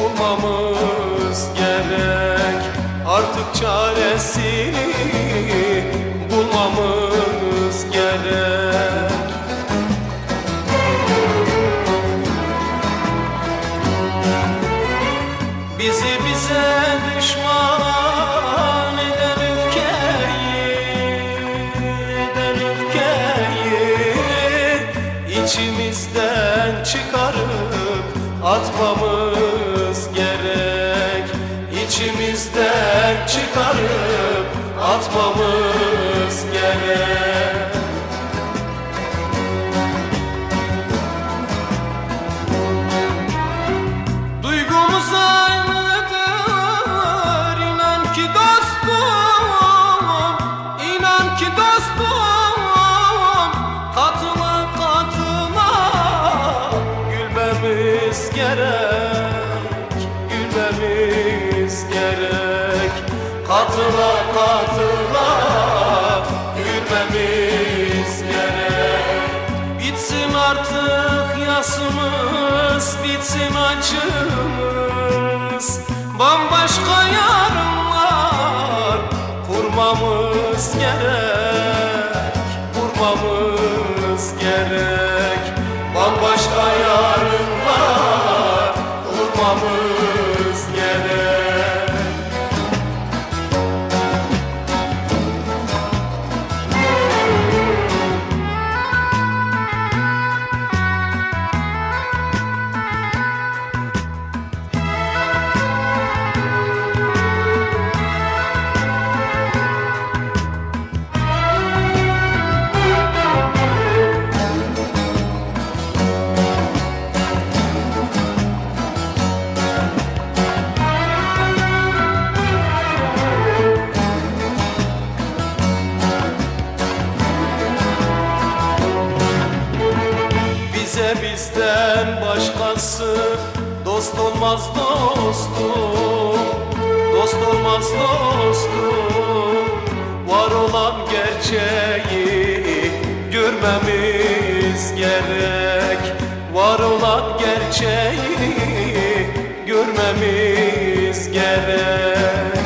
bulmamız gerek. Artık çaresini İçimizden çıkarıp atmamız gerek. Duygumuz aynıdır inan dostum inan ki Gülmemiz gerek. Katıla katıla gülmemiz gerek. Bitsin artık yasımız, bitsin acımız. Bambaşka yarınlar kurmamız gerek başkası dost olmaz dostum. Dost olmaz dostum. Var olan gerçeği görmemiz gerek. Var olan gerçeği görmemiz gerek.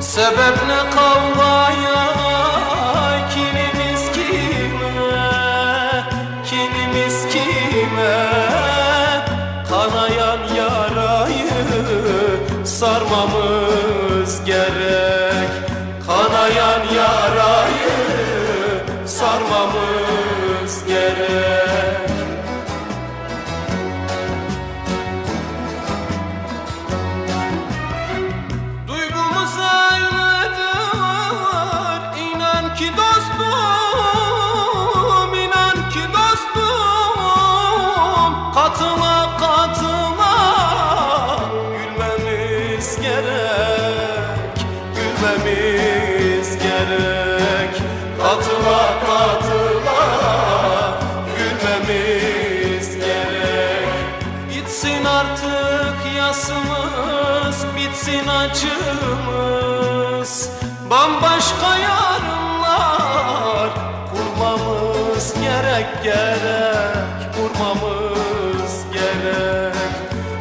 Sebep ne kavgaya sarmamız Gülmemiz gerek. Katıla katıla gülmemiz gerek. Bitsin artık yasımız, bitsin acımız. Bambaşka yarınlar kurmamız gerek gerek. Kurmamız gerek.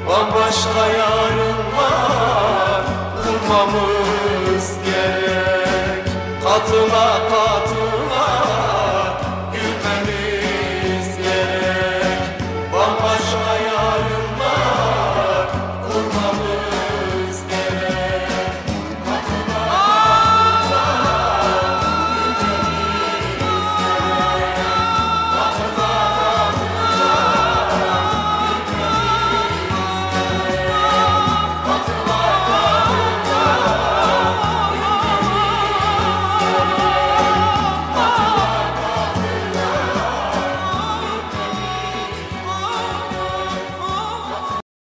Bambaşka yarınlar kurmamız Katıla katıla